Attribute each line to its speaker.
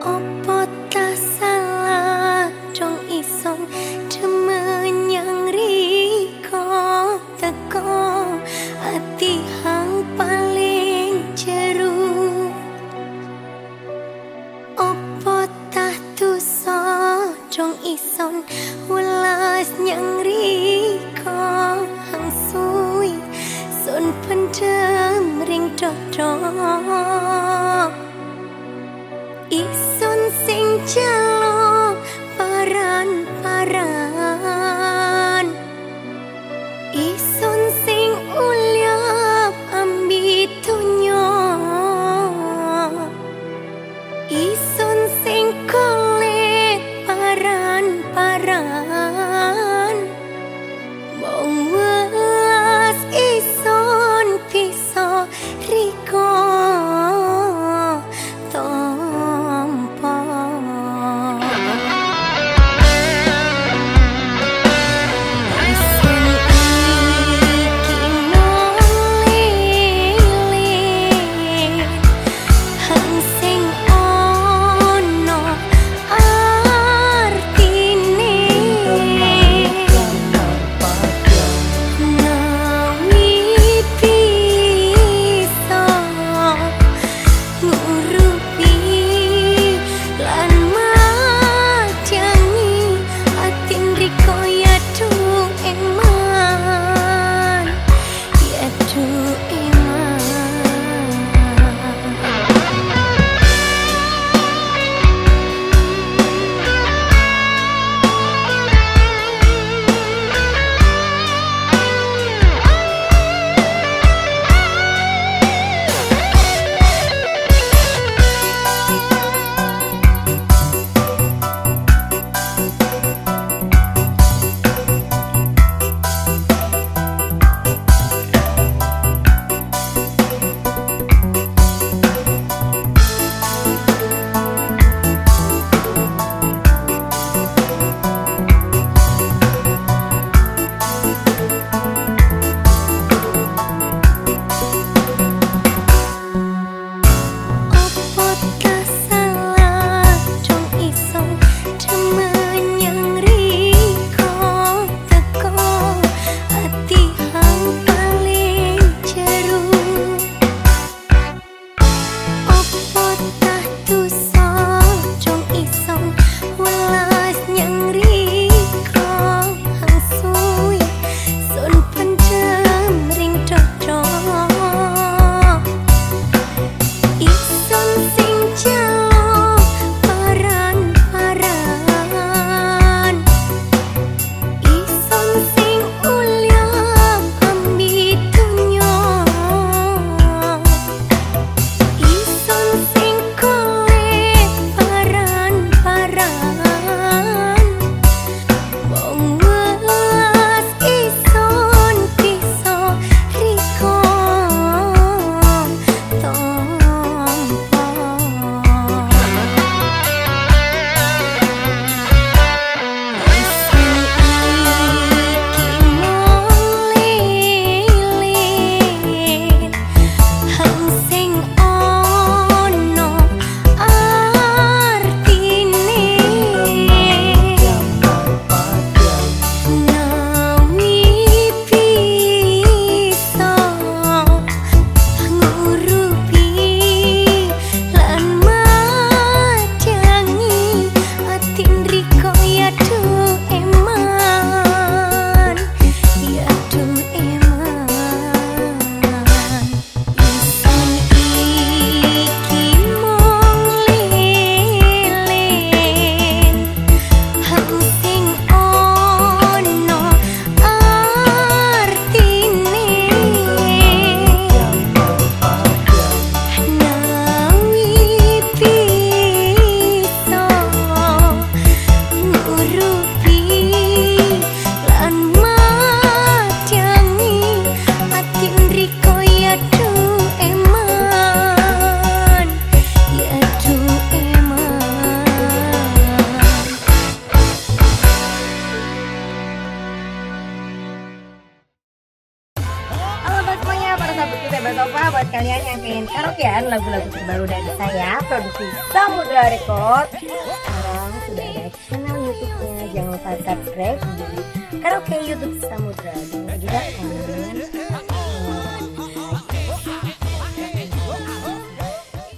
Speaker 1: 思ったさ
Speaker 2: lupa buat kalian yang pengen karaokean lagu-lagu terbaru dari saya produksi Samudra Record. Sekarang sudah ada channel YouTube-nya. Jangan lupa subscribe di karaoke YouTube Samudra